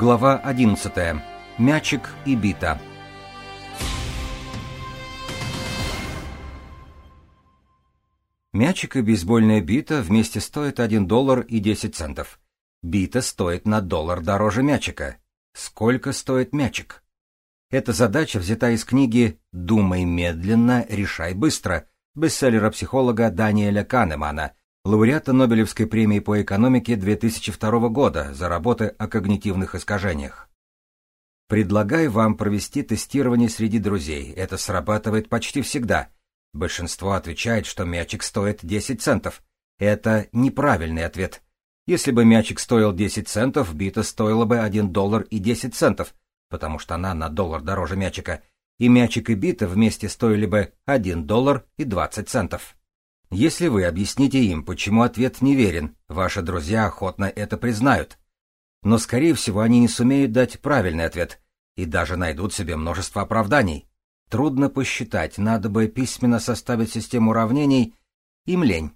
Глава 11. Мячик и бита. Мячик и бейсбольная бита вместе стоят 1 доллар и 10 центов. Бита стоит на доллар дороже мячика. Сколько стоит мячик? Эта задача взята из книги «Думай медленно, решай быстро» бестселлера психолога Даниэля Канемана, лауреата Нобелевской премии по экономике 2002 года за работы о когнитивных искажениях. Предлагаю вам провести тестирование среди друзей. Это срабатывает почти всегда. Большинство отвечает, что мячик стоит 10 центов. Это неправильный ответ. Если бы мячик стоил 10 центов, бита стоила бы 1 доллар и 10 центов, потому что она на доллар дороже мячика, и мячик и бита вместе стоили бы 1 доллар и 20 центов. Если вы объясните им, почему ответ неверен, ваши друзья охотно это признают. Но, скорее всего, они не сумеют дать правильный ответ и даже найдут себе множество оправданий. Трудно посчитать, надо бы письменно составить систему уравнений. Им лень.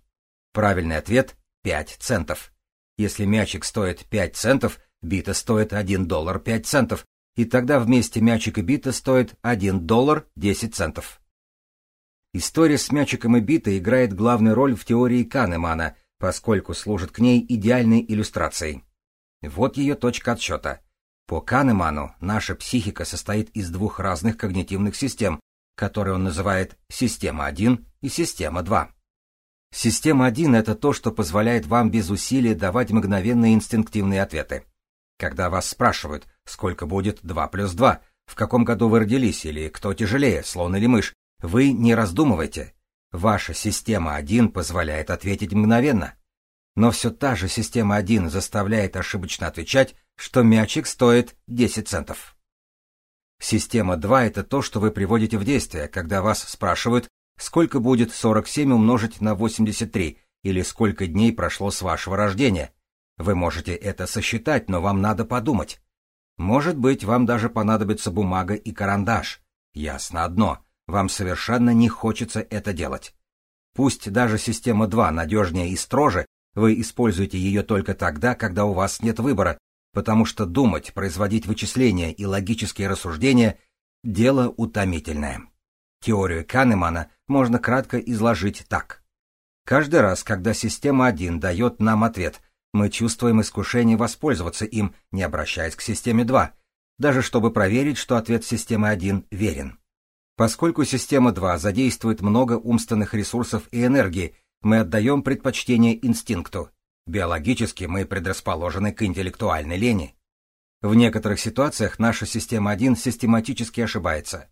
Правильный ответ — 5 центов. Если мячик стоит 5 центов, бита стоит 1 доллар 5 центов, и тогда вместе мячик и бита стоят 1 доллар 10 центов. История с мячиком и битой играет главную роль в теории Канемана, поскольку служит к ней идеальной иллюстрацией. Вот ее точка отсчета. По Канеману наша психика состоит из двух разных когнитивных систем, которые он называет «система 1» и «система 2». Система 1 — это то, что позволяет вам без усилий давать мгновенные инстинктивные ответы. Когда вас спрашивают, сколько будет 2 плюс 2, в каком году вы родились или кто тяжелее, слон или мышь, вы не раздумывайте. Ваша система 1 позволяет ответить мгновенно. Но все та же система 1 заставляет ошибочно отвечать, что мячик стоит 10 центов. Система 2 — это то, что вы приводите в действие, когда вас спрашивают, сколько будет 47 умножить на 83, или сколько дней прошло с вашего рождения. Вы можете это сосчитать, но вам надо подумать. Может быть, вам даже понадобится бумага и карандаш. Ясно одно. Вам совершенно не хочется это делать. Пусть даже система 2 надежнее и строже, вы используете ее только тогда, когда у вас нет выбора, потому что думать, производить вычисления и логические рассуждения – дело утомительное. Теорию Канемана можно кратко изложить так. Каждый раз, когда система 1 дает нам ответ, мы чувствуем искушение воспользоваться им, не обращаясь к системе 2, даже чтобы проверить, что ответ системы 1 верен. Поскольку система 2 задействует много умственных ресурсов и энергии, мы отдаем предпочтение инстинкту. Биологически мы предрасположены к интеллектуальной лени. В некоторых ситуациях наша система 1 систематически ошибается.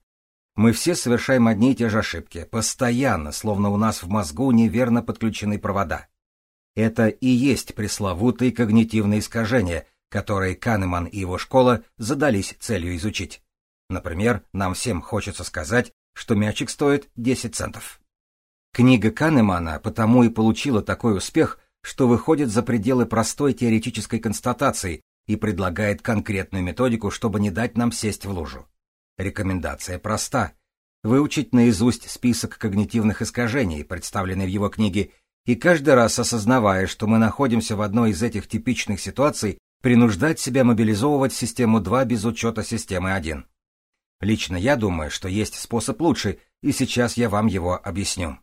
Мы все совершаем одни и те же ошибки, постоянно, словно у нас в мозгу неверно подключены провода. Это и есть пресловутые когнитивные искажения, которые Канеман и его школа задались целью изучить. Например, нам всем хочется сказать, что мячик стоит 10 центов. Книга Канемана потому и получила такой успех, что выходит за пределы простой теоретической констатации и предлагает конкретную методику, чтобы не дать нам сесть в лужу. Рекомендация проста. Выучить наизусть список когнитивных искажений, представленный в его книге, и каждый раз осознавая, что мы находимся в одной из этих типичных ситуаций, принуждать себя мобилизовывать систему 2 без учета системы 1. Лично я думаю, что есть способ лучше, и сейчас я вам его объясню.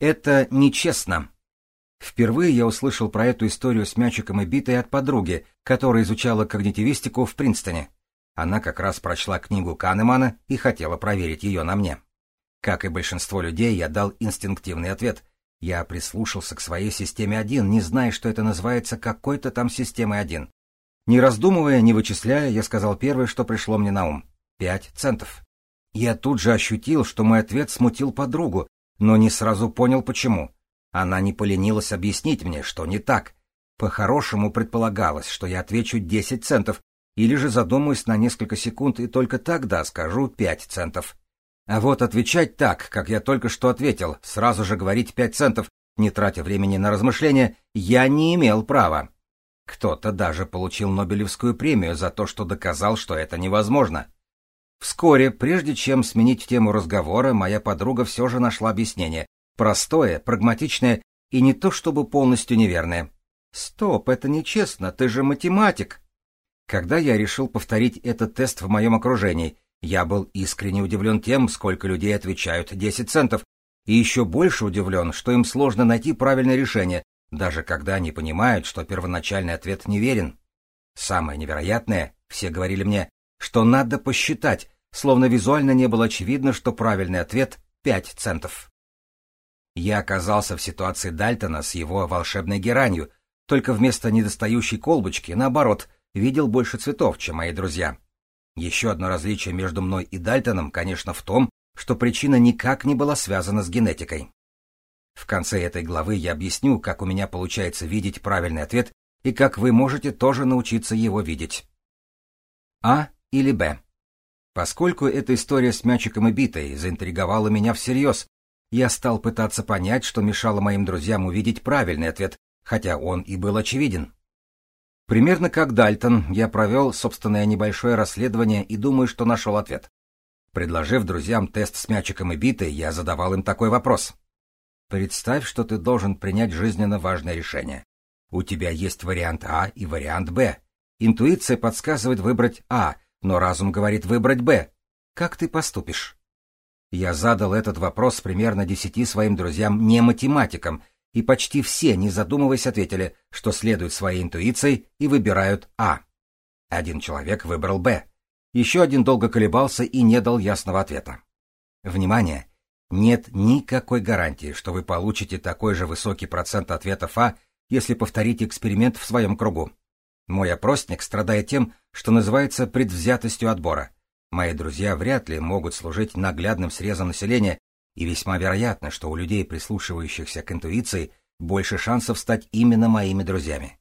Это нечестно. Впервые я услышал про эту историю с мячиком и битой от подруги, которая изучала когнитивистику в Принстоне. Она как раз прочла книгу Канемана и хотела проверить ее на мне. Как и большинство людей, я дал инстинктивный ответ. Я прислушался к своей системе 1, не зная, что это называется какой-то там системой 1. Не раздумывая, не вычисляя, я сказал первое, что пришло мне на ум. Пять центов. Я тут же ощутил, что мой ответ смутил подругу, но не сразу понял, почему. Она не поленилась объяснить мне, что не так. По-хорошему предполагалось, что я отвечу десять центов, или же задумаюсь на несколько секунд и только тогда скажу пять центов. А вот отвечать так, как я только что ответил, сразу же говорить пять центов, не тратя времени на размышления, я не имел права. Кто-то даже получил Нобелевскую премию за то, что доказал, что это невозможно. Вскоре, прежде чем сменить тему разговора, моя подруга все же нашла объяснение. Простое, прагматичное и не то чтобы полностью неверное. «Стоп, это нечестно, ты же математик!» Когда я решил повторить этот тест в моем окружении, я был искренне удивлен тем, сколько людей отвечают 10 центов, и еще больше удивлен, что им сложно найти правильное решение, даже когда они понимают, что первоначальный ответ неверен. Самое невероятное, все говорили мне, что надо посчитать, словно визуально не было очевидно, что правильный ответ — 5 центов. Я оказался в ситуации Дальтона с его волшебной геранью, только вместо недостающей колбочки, наоборот, видел больше цветов, чем мои друзья. Еще одно различие между мной и Дальтоном, конечно, в том, что причина никак не была связана с генетикой. В конце этой главы я объясню, как у меня получается видеть правильный ответ и как вы можете тоже научиться его видеть. А или Б. Поскольку эта история с мячиком и битой заинтриговала меня всерьез, я стал пытаться понять, что мешало моим друзьям увидеть правильный ответ, хотя он и был очевиден. Примерно как Дальтон, я провел собственное небольшое расследование и думаю, что нашел ответ. Предложив друзьям тест с мячиком и битой, я задавал им такой вопрос. Представь, что ты должен принять жизненно важное решение. У тебя есть вариант А и вариант Б. Интуиция подсказывает выбрать А, но разум говорит выбрать Б. Как ты поступишь? Я задал этот вопрос примерно десяти своим друзьям не математикам, и почти все, не задумываясь, ответили, что следуют своей интуиции и выбирают А. Один человек выбрал Б. Еще один долго колебался и не дал ясного ответа. Внимание! Нет никакой гарантии, что вы получите такой же высокий процент ответов А, если повторите эксперимент в своем кругу. Мой опросник страдает тем, что называется предвзятостью отбора. Мои друзья вряд ли могут служить наглядным срезом населения, и весьма вероятно, что у людей, прислушивающихся к интуиции, больше шансов стать именно моими друзьями.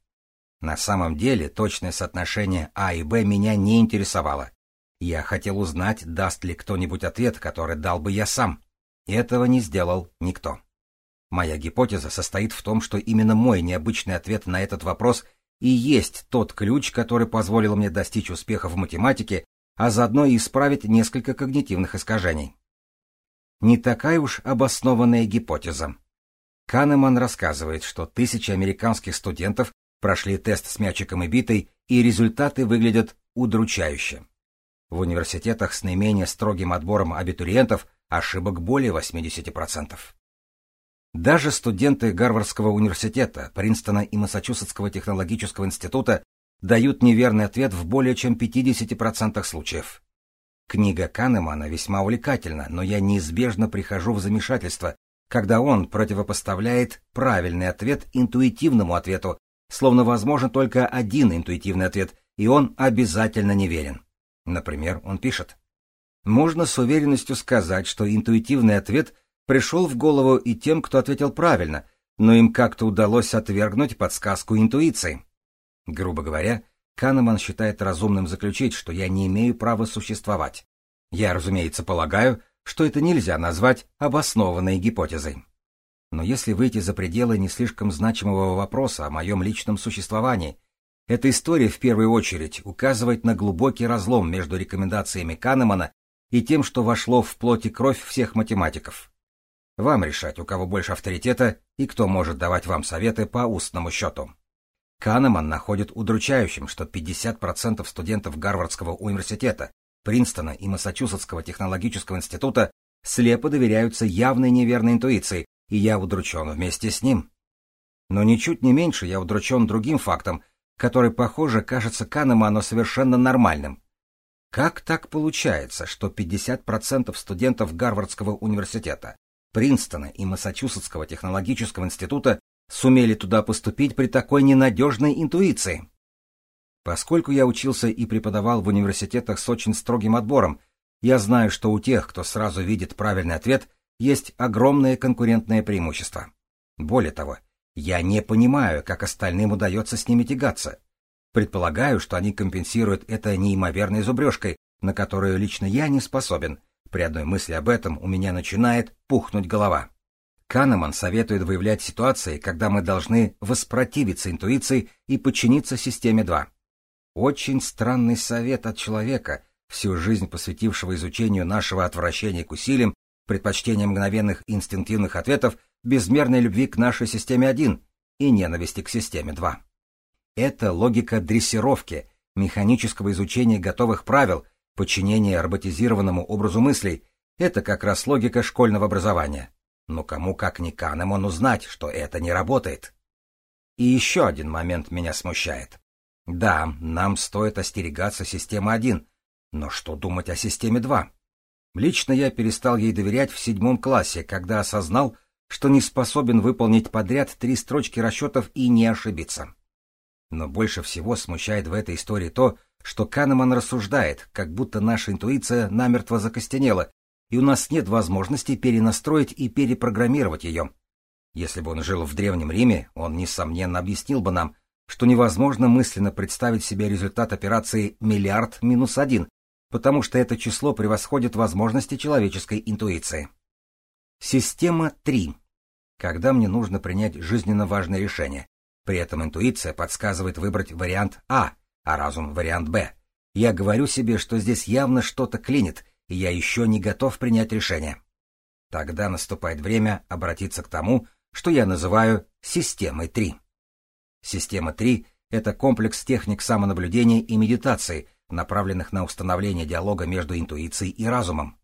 На самом деле точное соотношение А и Б меня не интересовало. Я хотел узнать, даст ли кто-нибудь ответ, который дал бы я сам. Этого не сделал никто. Моя гипотеза состоит в том, что именно мой необычный ответ на этот вопрос и есть тот ключ, который позволил мне достичь успеха в математике, а заодно и исправить несколько когнитивных искажений не такая уж обоснованная гипотеза. Канеман рассказывает, что тысячи американских студентов прошли тест с мячиком и битой, и результаты выглядят удручающе. В университетах с наименее строгим отбором абитуриентов ошибок более 80%. Даже студенты Гарвардского университета, Принстона и Массачусетского технологического института дают неверный ответ в более чем 50% случаев. Книга Канемана весьма увлекательна, но я неизбежно прихожу в замешательство, когда он противопоставляет правильный ответ интуитивному ответу, словно возможен только один интуитивный ответ, и он обязательно неверен. Например, он пишет. Можно с уверенностью сказать, что интуитивный ответ пришел в голову и тем, кто ответил правильно, но им как-то удалось отвергнуть подсказку интуиции. Грубо говоря, Канеман считает разумным заключить, что я не имею права существовать. Я, разумеется, полагаю, что это нельзя назвать обоснованной гипотезой. Но если выйти за пределы не слишком значимого вопроса о моем личном существовании, эта история в первую очередь указывает на глубокий разлом между рекомендациями Канемана и тем, что вошло в плоть и кровь всех математиков. Вам решать, у кого больше авторитета и кто может давать вам советы по устному счету. Канеман находит удручающим, что 50% студентов Гарвардского университета, Принстона и Массачусетского технологического института слепо доверяются явной неверной интуиции, и я удручен вместе с ним. Но ничуть не меньше я удручен другим фактом, который, похоже, кажется Канеману совершенно нормальным. Как так получается, что 50% студентов Гарвардского университета, Принстона и Массачусетского технологического института сумели туда поступить при такой ненадежной интуиции? Поскольку я учился и преподавал в университетах с очень строгим отбором, я знаю, что у тех, кто сразу видит правильный ответ, есть огромное конкурентное преимущество. Более того, я не понимаю, как остальным удается с ними тягаться. Предполагаю, что они компенсируют это неимоверной зубрежкой, на которую лично я не способен. При одной мысли об этом у меня начинает пухнуть голова. Канеман советует выявлять ситуации, когда мы должны воспротивиться интуиции и подчиниться системе 2. Очень странный совет от человека, всю жизнь посвятившего изучению нашего отвращения к усилиям, предпочтения мгновенных инстинктивных ответов, безмерной любви к нашей системе 1 и ненависти к системе 2. Это логика дрессировки, механического изучения готовых правил, подчинения роботизированному образу мыслей — это как раз логика школьного образования. Но кому как ни Канемону знать, что это не работает. И еще один момент меня смущает. Да, нам стоит остерегаться системы 1, но что думать о системе 2? Лично я перестал ей доверять в седьмом классе, когда осознал, что не способен выполнить подряд три строчки расчетов и не ошибиться. Но больше всего смущает в этой истории то, что Канеман рассуждает, как будто наша интуиция намертво закостенела, и у нас нет возможности перенастроить и перепрограммировать ее. Если бы он жил в Древнем Риме, он, несомненно, объяснил бы нам, что невозможно мысленно представить себе результат операции «миллиард минус один», потому что это число превосходит возможности человеческой интуиции. Система 3. Когда мне нужно принять жизненно важное решение, при этом интуиция подсказывает выбрать вариант А, а разум — вариант Б. Я говорю себе, что здесь явно что-то клинит, и я еще не готов принять решение. Тогда наступает время обратиться к тому, что я называю системой 3. Система 3 — это комплекс техник самонаблюдения и медитации, направленных на установление диалога между интуицией и разумом.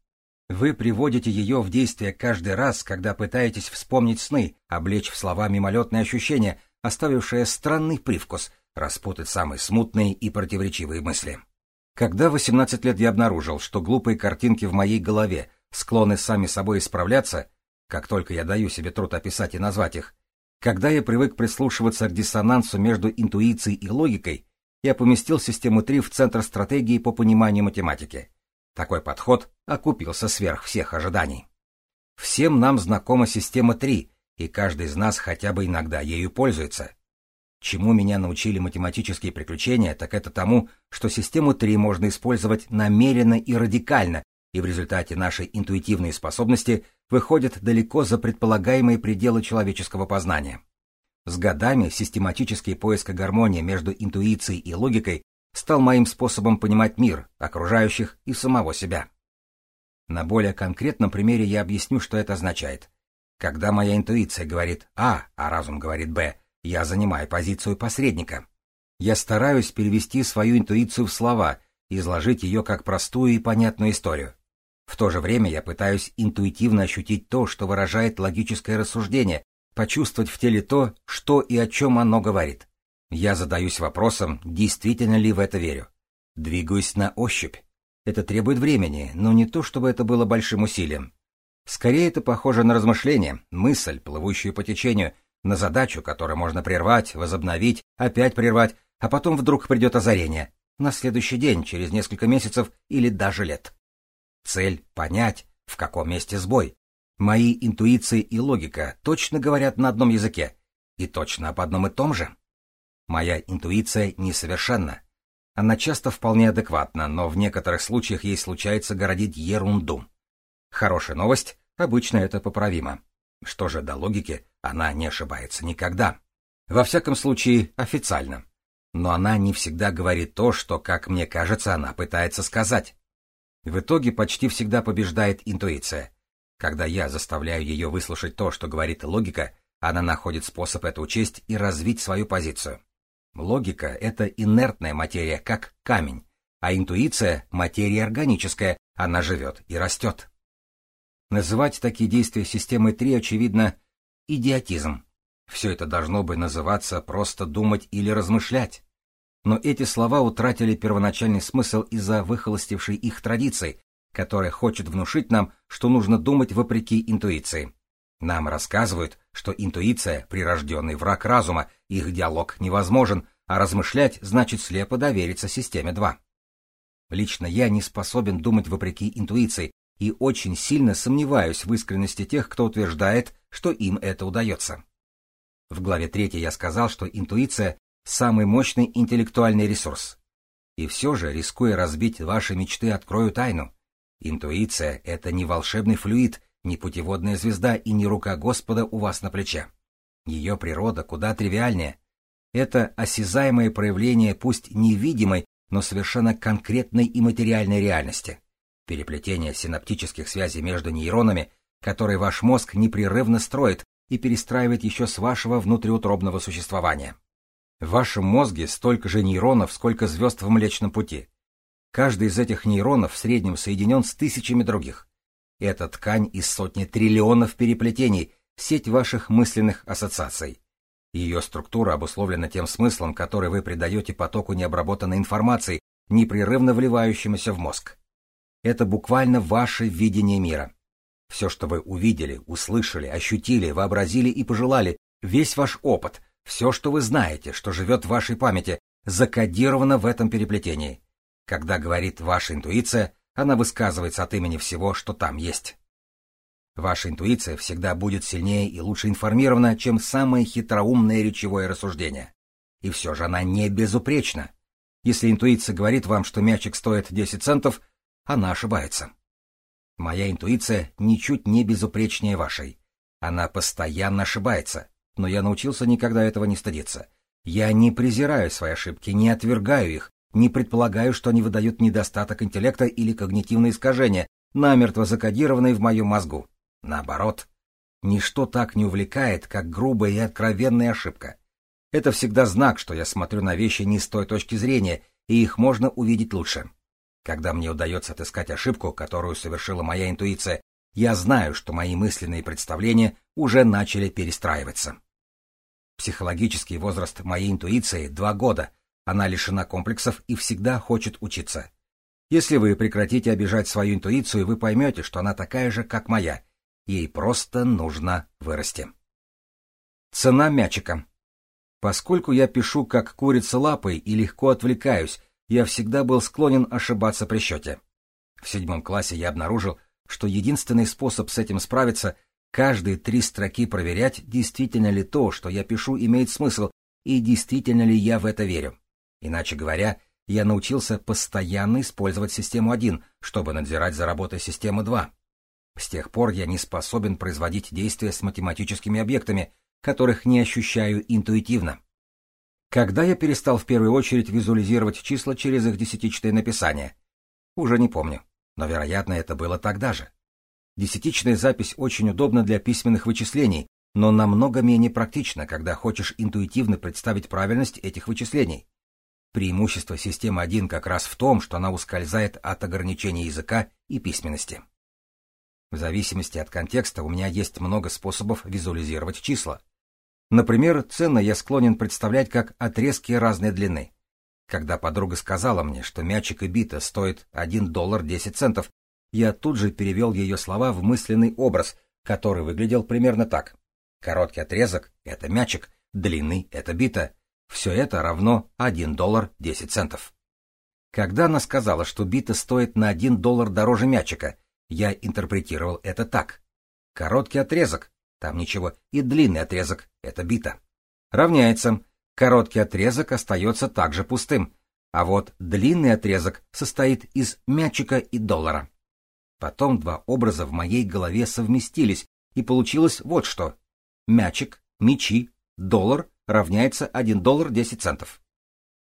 Вы приводите ее в действие каждый раз, когда пытаетесь вспомнить сны, облечь в слова мимолетные ощущения, оставившие странный привкус, распутать самые смутные и противоречивые мысли. Когда в 18 лет я обнаружил, что глупые картинки в моей голове склонны сами собой исправляться, как только я даю себе труд описать и назвать их, когда я привык прислушиваться к диссонансу между интуицией и логикой, я поместил систему 3 в центр стратегии по пониманию математики. Такой подход окупился сверх всех ожиданий. Всем нам знакома система 3, и каждый из нас хотя бы иногда ею пользуется. Чему меня научили математические приключения, так это тому, что систему 3 можно использовать намеренно и радикально, и в результате наши интуитивные способности выходят далеко за предполагаемые пределы человеческого познания. С годами систематический поиск гармонии между интуицией и логикой стал моим способом понимать мир, окружающих и самого себя. На более конкретном примере я объясню, что это означает. Когда моя интуиция говорит А, а разум говорит Б, я занимаю позицию посредника. Я стараюсь перевести свою интуицию в слова, изложить ее как простую и понятную историю. В то же время я пытаюсь интуитивно ощутить то, что выражает логическое рассуждение, почувствовать в теле то, что и о чем оно говорит. Я задаюсь вопросом, действительно ли в это верю. Двигаюсь на ощупь. Это требует времени, но не то, чтобы это было большим усилием. Скорее это похоже на размышление, мысль, плывущую по течению, на задачу, которую можно прервать, возобновить, опять прервать, а потом вдруг придет озарение. На следующий день, через несколько месяцев или даже лет. Цель — понять, в каком месте сбой. Мои интуиции и логика точно говорят на одном языке. И точно об одном и том же. Моя интуиция несовершенна. Она часто вполне адекватна, но в некоторых случаях ей случается городить ерунду. Хорошая новость — обычно это поправимо. Что же до логики, она не ошибается никогда. Во всяком случае, официально. Но она не всегда говорит то, что, как мне кажется, она пытается сказать. В итоге почти всегда побеждает интуиция. Когда я заставляю ее выслушать то, что говорит логика, она находит способ это учесть и развить свою позицию. Логика — это инертная материя, как камень, а интуиция — материя органическая, она живет и растет. Называть такие действия системой 3, очевидно, идиотизм. Все это должно бы называться просто думать или размышлять. Но эти слова утратили первоначальный смысл из-за выхолостившей их традиции, которая хочет внушить нам, что нужно думать вопреки интуиции. Нам рассказывают, что интуиция — прирожденный враг разума, их диалог невозможен, а размышлять значит слепо довериться системе 2. Лично я не способен думать вопреки интуиции, и очень сильно сомневаюсь в искренности тех, кто утверждает, что им это удается. В главе 3 я сказал, что интуиция – самый мощный интеллектуальный ресурс. И все же, рискуя разбить ваши мечты, открою тайну. Интуиция — это не волшебный флюид, не путеводная звезда и не рука Господа у вас на плече. Ее природа куда тривиальнее. Это осязаемое проявление пусть невидимой, но совершенно конкретной и материальной реальности переплетение синаптических связей между нейронами, которые ваш мозг непрерывно строит и перестраивает еще с вашего внутриутробного существования. В вашем мозге столько же нейронов, сколько звезд в Млечном Пути. Каждый из этих нейронов в среднем соединен с тысячами других. Это ткань из сотни триллионов переплетений, сеть ваших мысленных ассоциаций. Ее структура обусловлена тем смыслом, который вы придаете потоку необработанной информации, непрерывно вливающемуся в мозг. Это буквально ваше видение мира. Все, что вы увидели, услышали, ощутили, вообразили и пожелали, весь ваш опыт, все, что вы знаете, что живет в вашей памяти, закодировано в этом переплетении. Когда говорит ваша интуиция, она высказывается от имени всего, что там есть. Ваша интуиция всегда будет сильнее и лучше информирована, чем самое хитроумное речевое рассуждение. И все же она не безупречна. Если интуиция говорит вам, что мячик стоит 10 центов, она ошибается. Моя интуиция ничуть не безупречнее вашей. Она постоянно ошибается, но я научился никогда этого не стыдиться. Я не презираю свои ошибки, не отвергаю их, не предполагаю, что они выдают недостаток интеллекта или когнитивное искажение, намертво закодированные в моем мозгу. Наоборот, ничто так не увлекает, как грубая и откровенная ошибка. Это всегда знак, что я смотрю на вещи не с той точки зрения, и их можно увидеть лучше. Когда мне удается отыскать ошибку, которую совершила моя интуиция, я знаю, что мои мысленные представления уже начали перестраиваться. Психологический возраст моей интуиции — два года. Она лишена комплексов и всегда хочет учиться. Если вы прекратите обижать свою интуицию, вы поймете, что она такая же, как моя, Ей просто нужно вырасти. Цена мячика. Поскольку я пишу как курица лапой и легко отвлекаюсь, я всегда был склонен ошибаться при счете. В седьмом классе я обнаружил, что единственный способ с этим справиться — каждые три строки проверять, действительно ли то, что я пишу, имеет смысл, и действительно ли я в это верю. Иначе говоря, я научился постоянно использовать систему 1, чтобы надзирать за работой системы 2. С тех пор я не способен производить действия с математическими объектами, которых не ощущаю интуитивно. Когда я перестал в первую очередь визуализировать числа через их десятичное написание? Уже не помню, но, вероятно, это было тогда же. Десятичная запись очень удобна для письменных вычислений, но намного менее практична, когда хочешь интуитивно представить правильность этих вычислений. Преимущество системы 1 как раз в том, что она ускользает от ограничений языка и письменности. В зависимости от контекста у меня есть много способов визуализировать числа. Например, цены я склонен представлять как отрезки разной длины. Когда подруга сказала мне, что мячик и бита стоят 1 доллар 10 центов, я тут же перевел ее слова в мысленный образ, который выглядел примерно так. Короткий отрезок — это мячик, длинный — это бита. Все это равно 1 доллар 10 центов. Когда она сказала, что бита стоит на 1 доллар дороже мячика, я интерпретировал это так. Короткий отрезок, там ничего, и длинный отрезок, это бита. Равняется. Короткий отрезок остается также пустым, а вот длинный отрезок состоит из мячика и доллара. Потом два образа в моей голове совместились, и получилось вот что. Мячик, мячи, доллар равняется 1 доллар 10 центов.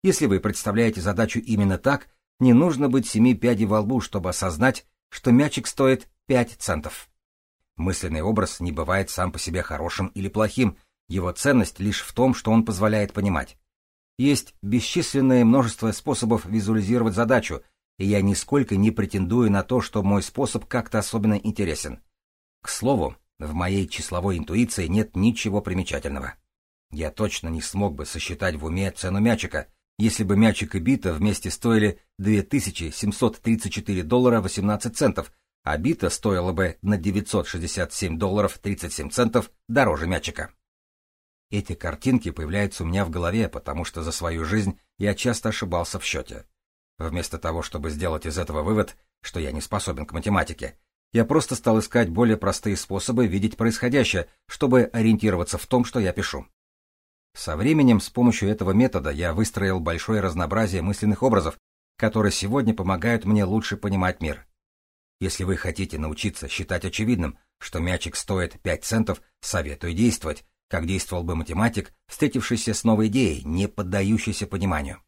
Если вы представляете задачу именно так, не нужно быть семи пядей во лбу, чтобы осознать, что мячик стоит 5 центов. Мысленный образ не бывает сам по себе хорошим или плохим, его ценность лишь в том, что он позволяет понимать. Есть бесчисленное множество способов визуализировать задачу, и я нисколько не претендую на то, что мой способ как-то особенно интересен. К слову, в моей числовой интуиции нет ничего примечательного. Я точно не смог бы сосчитать в уме цену мячика — если бы мячик и бита вместе стоили 2734 доллара 18 центов, а бита стоила бы на 967 долларов 37 центов дороже мячика. Эти картинки появляются у меня в голове, потому что за свою жизнь я часто ошибался в счете. Вместо того, чтобы сделать из этого вывод, что я не способен к математике, я просто стал искать более простые способы видеть происходящее, чтобы ориентироваться в том, что я пишу. Со временем с помощью этого метода я выстроил большое разнообразие мысленных образов, которые сегодня помогают мне лучше понимать мир. Если вы хотите научиться считать очевидным, что мячик стоит 5 центов, советую действовать, как действовал бы математик, встретившийся с новой идеей, не поддающейся пониманию.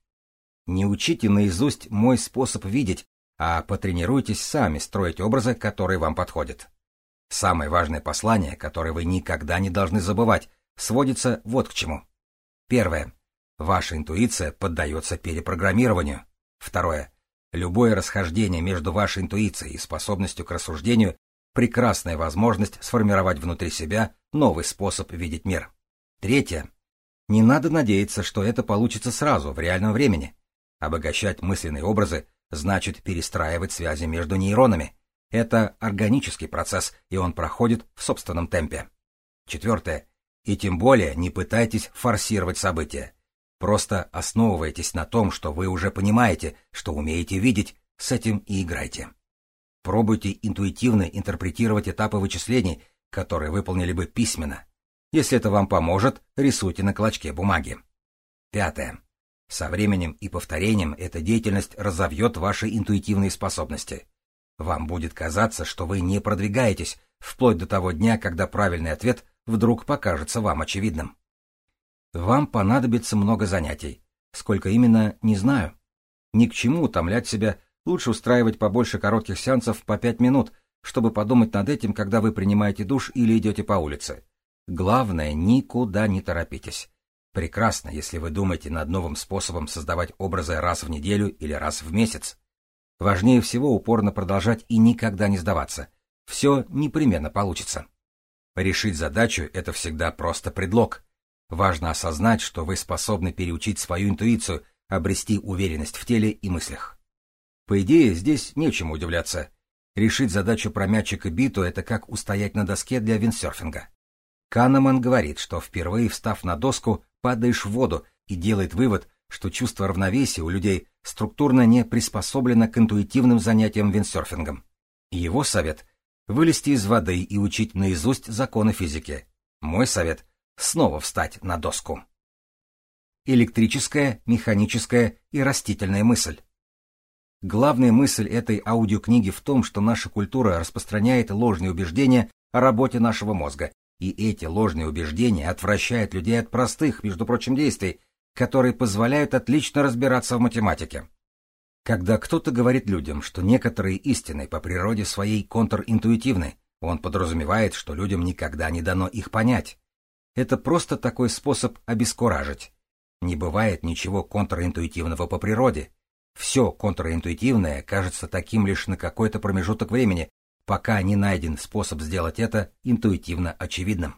Не учите наизусть мой способ видеть, а потренируйтесь сами строить образы, которые вам подходят. Самое важное послание, которое вы никогда не должны забывать, сводится вот к чему. Первое. Ваша интуиция поддается перепрограммированию. Второе. Любое расхождение между вашей интуицией и способностью к рассуждению – прекрасная возможность сформировать внутри себя новый способ видеть мир. Третье. Не надо надеяться, что это получится сразу, в реальном времени. Обогащать мысленные образы значит перестраивать связи между нейронами. Это органический процесс, и он проходит в собственном темпе. Четвертое. И тем более не пытайтесь форсировать события. Просто основывайтесь на том, что вы уже понимаете, что умеете видеть, с этим и играйте. Пробуйте интуитивно интерпретировать этапы вычислений, которые выполнили бы письменно. Если это вам поможет, рисуйте на клочке бумаги. Пятое. Со временем и повторением эта деятельность разовьет ваши интуитивные способности. Вам будет казаться, что вы не продвигаетесь, вплоть до того дня, когда правильный ответ вдруг покажется вам очевидным. Вам понадобится много занятий. Сколько именно, не знаю. Ни к чему утомлять себя, лучше устраивать побольше коротких сеансов по пять минут, чтобы подумать над этим, когда вы принимаете душ или идете по улице. Главное, никуда не торопитесь. Прекрасно, если вы думаете над новым способом создавать образы раз в неделю или раз в месяц. Важнее всего упорно продолжать и никогда не сдаваться. Все непременно получится. Решить задачу — это всегда просто предлог. Важно осознать, что вы способны переучить свою интуицию, обрести уверенность в теле и мыслях. По идее, здесь нечему удивляться. Решить задачу про мячик и биту — это как устоять на доске для виндсерфинга. Канеман говорит, что впервые встав на доску, падаешь в воду и делает вывод, что чувство равновесия у людей структурно не приспособлено к интуитивным занятиям виндсерфингом. Его совет — вылезти из воды и учить наизусть законы физики. Мой совет снова встать на доску. Электрическая, механическая и растительная мысль. Главная мысль этой аудиокниги в том, что наша культура распространяет ложные убеждения о работе нашего мозга, и эти ложные убеждения отвращают людей от простых, между прочим, действий, которые позволяют отлично разбираться в математике. Когда кто-то говорит людям, что некоторые истины по природе своей контринтуитивны, он подразумевает, что людям никогда не дано их понять. Это просто такой способ обескуражить. Не бывает ничего контринтуитивного по природе. Все контринтуитивное кажется таким лишь на какой-то промежуток времени, пока не найден способ сделать это интуитивно очевидным.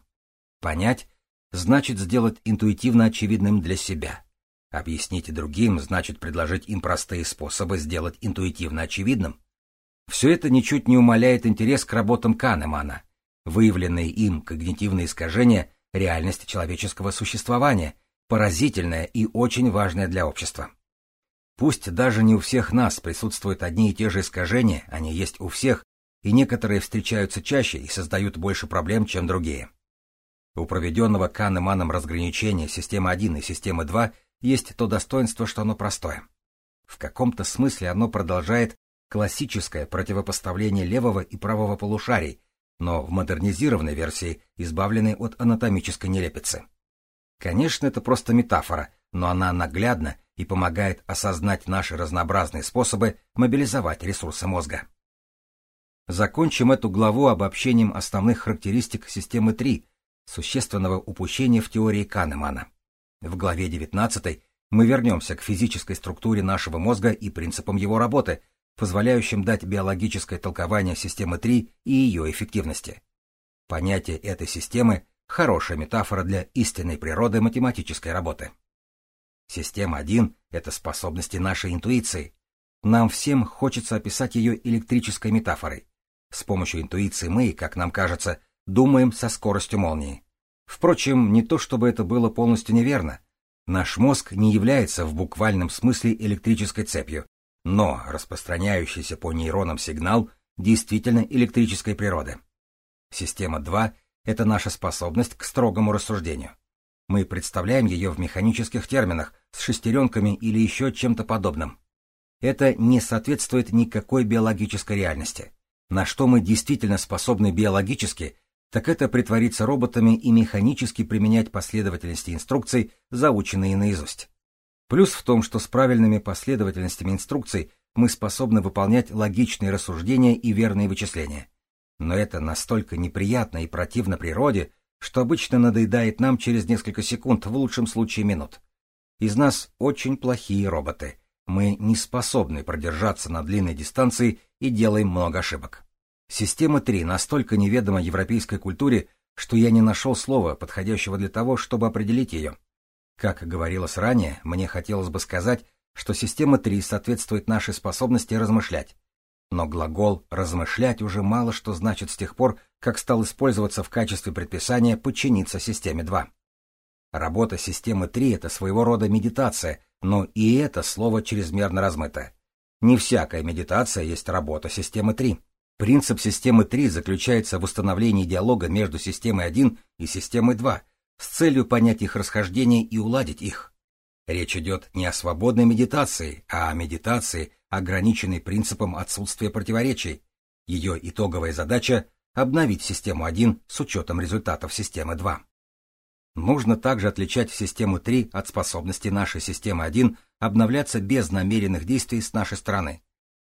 Понять значит сделать интуитивно очевидным для себя. Объяснить другим значит предложить им простые способы сделать интуитивно очевидным. Все это ничуть не умаляет интерес к работам Канемана. Выявленные им когнитивные искажения реальность человеческого существования, поразительная и очень важная для общества. Пусть даже не у всех нас присутствуют одни и те же искажения, они есть у всех, и некоторые встречаются чаще и создают больше проблем, чем другие. У проведенного Канеманом разграничения системы 1 и системы 2 есть то достоинство, что оно простое. В каком-то смысле оно продолжает классическое противопоставление левого и правого полушарий, но в модернизированной версии избавлены от анатомической нелепицы. Конечно, это просто метафора, но она наглядна и помогает осознать наши разнообразные способы мобилизовать ресурсы мозга. Закончим эту главу обобщением основных характеристик системы 3, существенного упущения в теории Канемана. В главе 19 мы вернемся к физической структуре нашего мозга и принципам его работы, позволяющим дать биологическое толкование системы 3 и ее эффективности. Понятие этой системы – хорошая метафора для истинной природы математической работы. Система 1 – это способности нашей интуиции. Нам всем хочется описать ее электрической метафорой. С помощью интуиции мы, как нам кажется, думаем со скоростью молнии. Впрочем, не то чтобы это было полностью неверно. Наш мозг не является в буквальном смысле электрической цепью, но распространяющийся по нейронам сигнал действительно электрической природы. Система 2 — это наша способность к строгому рассуждению. Мы представляем ее в механических терминах, с шестеренками или еще чем-то подобным. Это не соответствует никакой биологической реальности. На что мы действительно способны биологически, так это притвориться роботами и механически применять последовательности инструкций, заученные наизусть. Плюс в том, что с правильными последовательностями инструкций мы способны выполнять логичные рассуждения и верные вычисления. Но это настолько неприятно и противно природе, что обычно надоедает нам через несколько секунд, в лучшем случае минут. Из нас очень плохие роботы. Мы не способны продержаться на длинной дистанции и делаем много ошибок. Система 3 настолько неведома европейской культуре, что я не нашел слова, подходящего для того, чтобы определить ее. Как говорилось ранее, мне хотелось бы сказать, что система 3 соответствует нашей способности размышлять. Но глагол «размышлять» уже мало что значит с тех пор, как стал использоваться в качестве предписания подчиниться системе 2. Работа системы 3 — это своего рода медитация, но и это слово чрезмерно размыто. Не всякая медитация есть работа системы 3. Принцип системы 3 заключается в установлении диалога между системой 1 и системой 2 с целью понять их расхождение и уладить их. Речь идет не о свободной медитации, а о медитации, ограниченной принципом отсутствия противоречий. Ее итоговая задача — обновить систему 1 с учетом результатов системы 2. Нужно также отличать систему 3 от способности нашей системы 1 обновляться без намеренных действий с нашей стороны.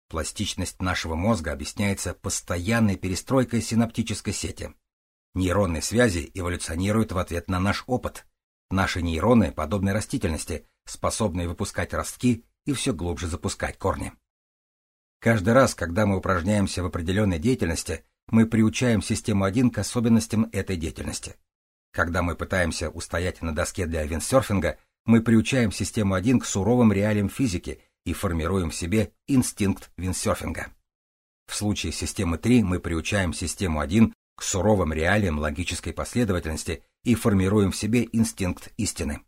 Пластичность нашего мозга объясняется постоянной перестройкой синаптической сети. Нейронные связи эволюционируют в ответ на наш опыт. Наши нейроны подобны растительности, способные выпускать ростки и все глубже запускать корни. Каждый раз, когда мы упражняемся в определенной деятельности, мы приучаем систему 1 к особенностям этой деятельности. Когда мы пытаемся устоять на доске для виндсерфинга, мы приучаем систему 1 к суровым реалиям физики и формируем в себе инстинкт виндсерфинга. В случае системы 3 мы приучаем систему 1 к суровым реалиям логической последовательности и формируем в себе инстинкт истины.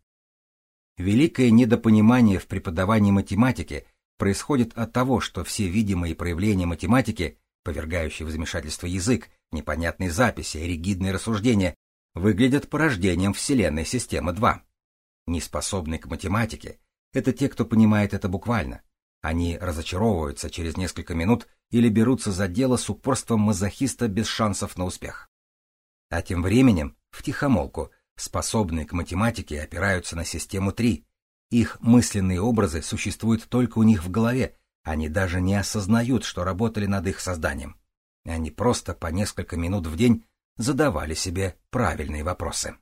Великое недопонимание в преподавании математики происходит от того, что все видимые проявления математики, повергающие в замешательство язык, непонятные записи, ригидные рассуждения, выглядят порождением Вселенной системы 2. Неспособные к математике, это те, кто понимает это буквально. Они разочаровываются через несколько минут или берутся за дело с упорством мазохиста без шансов на успех. А тем временем, втихомолку, способные к математике опираются на систему 3. Их мысленные образы существуют только у них в голове, они даже не осознают, что работали над их созданием. Они просто по несколько минут в день задавали себе правильные вопросы.